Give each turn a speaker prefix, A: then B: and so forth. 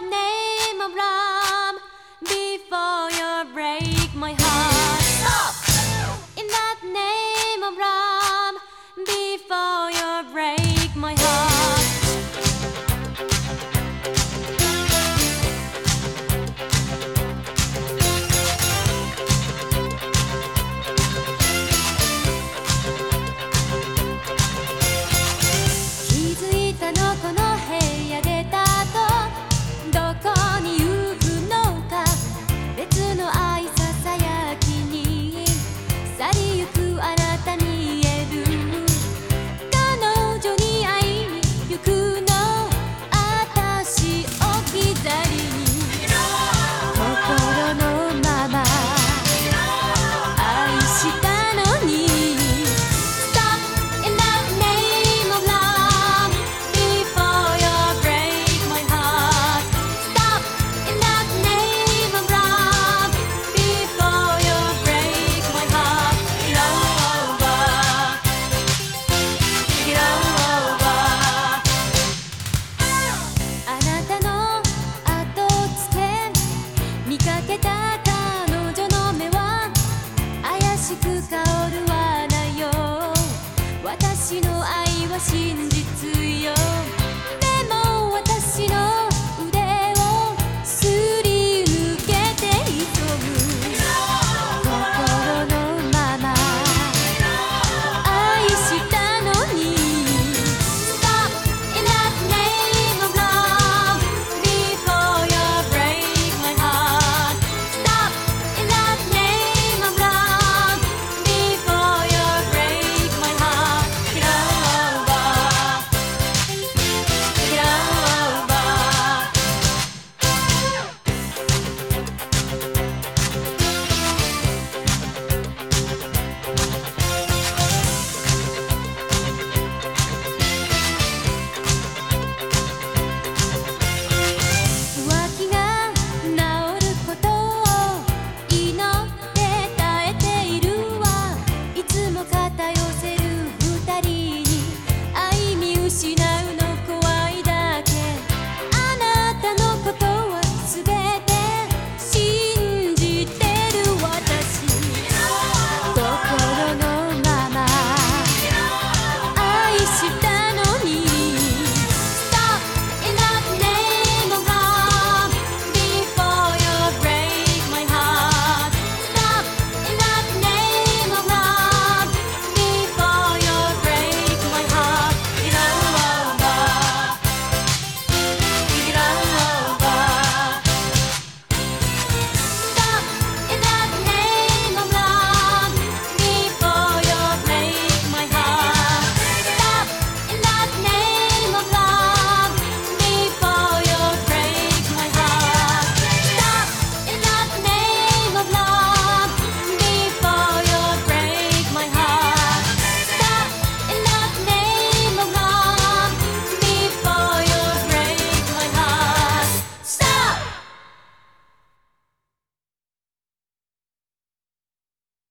A: name of Ram before you break my heart. Stop! In that name of Ram before you.